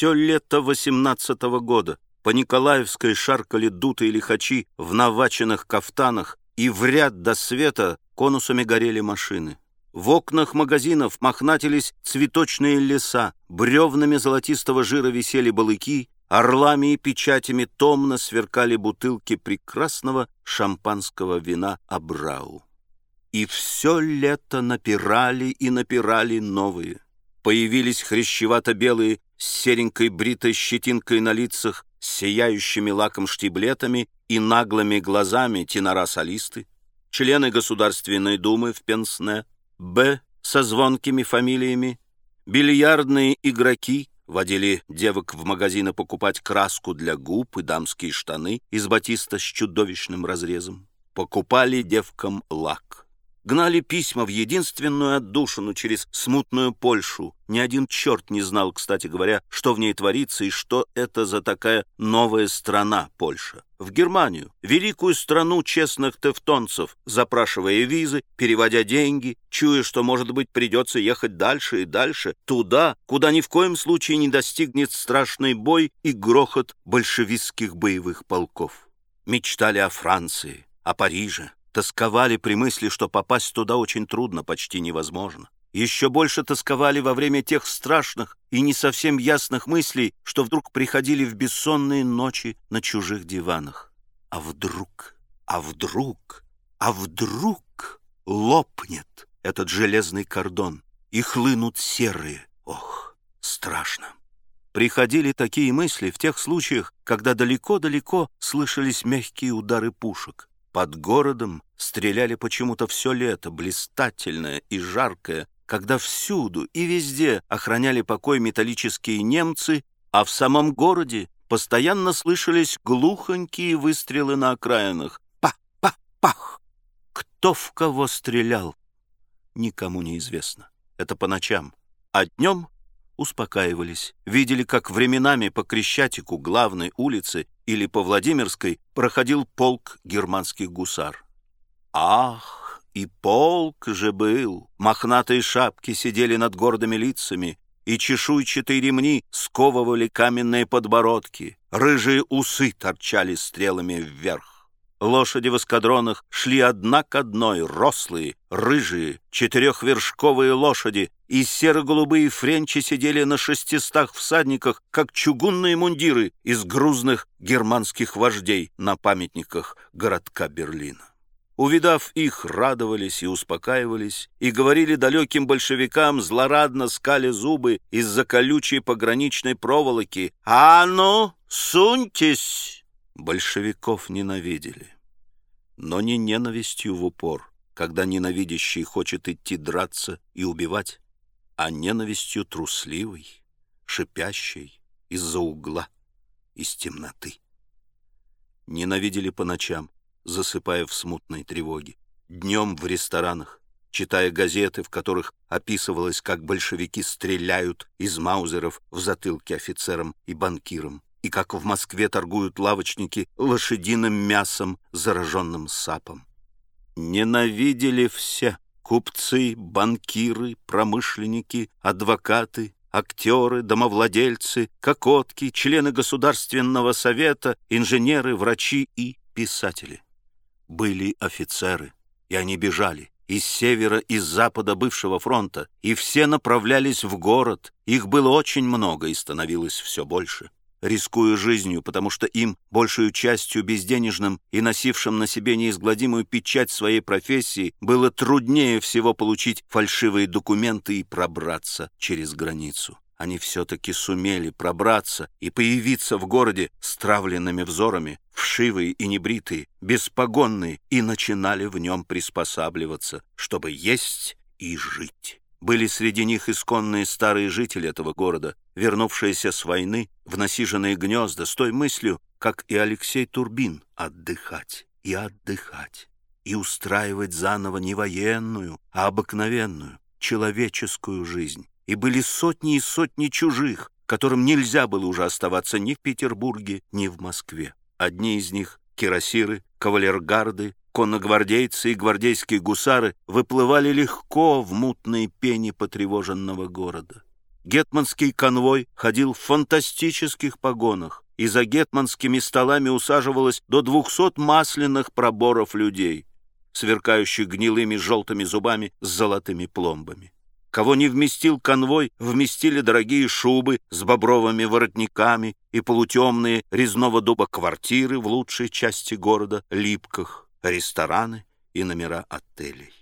все лето восемнадцатого года по Николаевской шаркали дутые лихачи в наваченных кафтанах, и в ряд до света конусами горели машины. В окнах магазинов мохнатились цветочные леса, бревнами золотистого жира висели балыки, орлами и печатями томно сверкали бутылки прекрасного шампанского вина Абрау. И все лето напирали и напирали новые. Появились хрящевато-белые с серенькой бритой щетинкой на лицах, сияющими лаком штиблетами и наглыми глазами тенора-солисты, члены Государственной Думы в Пенсне, Б. со звонкими фамилиями, бильярдные игроки водили девок в магазины покупать краску для губ и дамские штаны из батиста с чудовищным разрезом, покупали девкам лак гнали письма в единственную отдушину через смутную Польшу. Ни один черт не знал, кстати говоря, что в ней творится и что это за такая новая страна Польша. В Германию, великую страну честных тевтонцев, запрашивая визы, переводя деньги, чуя, что, может быть, придется ехать дальше и дальше, туда, куда ни в коем случае не достигнет страшный бой и грохот большевистских боевых полков. Мечтали о Франции, о Париже, Тосковали при мысли, что попасть туда очень трудно, почти невозможно. Еще больше тосковали во время тех страшных и не совсем ясных мыслей, что вдруг приходили в бессонные ночи на чужих диванах. А вдруг, а вдруг, а вдруг лопнет этот железный кордон, и хлынут серые. Ох, страшно. Приходили такие мысли в тех случаях, когда далеко-далеко слышались мягкие удары пушек. Под городом стреляли почему-то все лето, блистательное и жаркое, когда всюду и везде охраняли покой металлические немцы, а в самом городе постоянно слышались глухонькие выстрелы на окраинах. Пах-пах-пах! Кто в кого стрелял, никому не известно. Это по ночам. А днем успокаивались, видели, как временами по Крещатику, главной улице, или по Владимирской проходил полк германских гусар. Ах, и полк же был! Мохнатые шапки сидели над гордыми лицами, и чешуйчатые ремни сковывали каменные подбородки, рыжие усы торчали стрелами вверх. Лошади в эскадронах шли одна к одной, рослые, рыжие, четырехвершковые лошади, и серо-голубые френчи сидели на шестистах всадниках, как чугунные мундиры из грузных германских вождей на памятниках городка Берлина. Увидав их, радовались и успокаивались, и говорили далеким большевикам, злорадно скали зубы из-за колючей пограничной проволоки, «А ну, суньтесь!» большевиков ненавидели. Но не ненавистью в упор, когда ненавидящий хочет идти драться и убивать, а ненавистью трусливой, шипящей из-за угла, из темноты. Ненавидели по ночам, засыпая в смутной тревоге, днем в ресторанах, читая газеты, в которых описывалось, как большевики стреляют из маузеров в затылки офицерам и банкирам, и как в Москве торгуют лавочники лошадиным мясом, зараженным сапом. Ненавидели все — купцы, банкиры, промышленники, адвокаты, актеры, домовладельцы, кокотки, члены Государственного совета, инженеры, врачи и писатели. Были офицеры, и они бежали из севера и с запада бывшего фронта, и все направлялись в город. Их было очень много и становилось все больше рискуя жизнью, потому что им, большую частью безденежным и носившим на себе неизгладимую печать своей профессии, было труднее всего получить фальшивые документы и пробраться через границу. Они все-таки сумели пробраться и появиться в городе с травленными взорами, вшивые и небритые, беспогонные, и начинали в нем приспосабливаться, чтобы есть и жить. Были среди них исконные старые жители этого города, вернувшиеся с войны в насиженные гнезда с той мыслью, как и Алексей Турбин, отдыхать и отдыхать, и устраивать заново не военную, а обыкновенную, человеческую жизнь. И были сотни и сотни чужих, которым нельзя было уже оставаться ни в Петербурге, ни в Москве. Одни из них — кирасиры, кавалергарды, Конногвардейцы и гвардейские гусары выплывали легко в мутной пене потревоженного города. Гетманский конвой ходил в фантастических погонах, и за гетманскими столами усаживалось до двухсот масляных проборов людей, сверкающих гнилыми желтыми зубами с золотыми пломбами. Кого не вместил конвой, вместили дорогие шубы с бобровыми воротниками и полутемные резного дуба квартиры в лучшей части города, Липках, рестораны и номера отелей.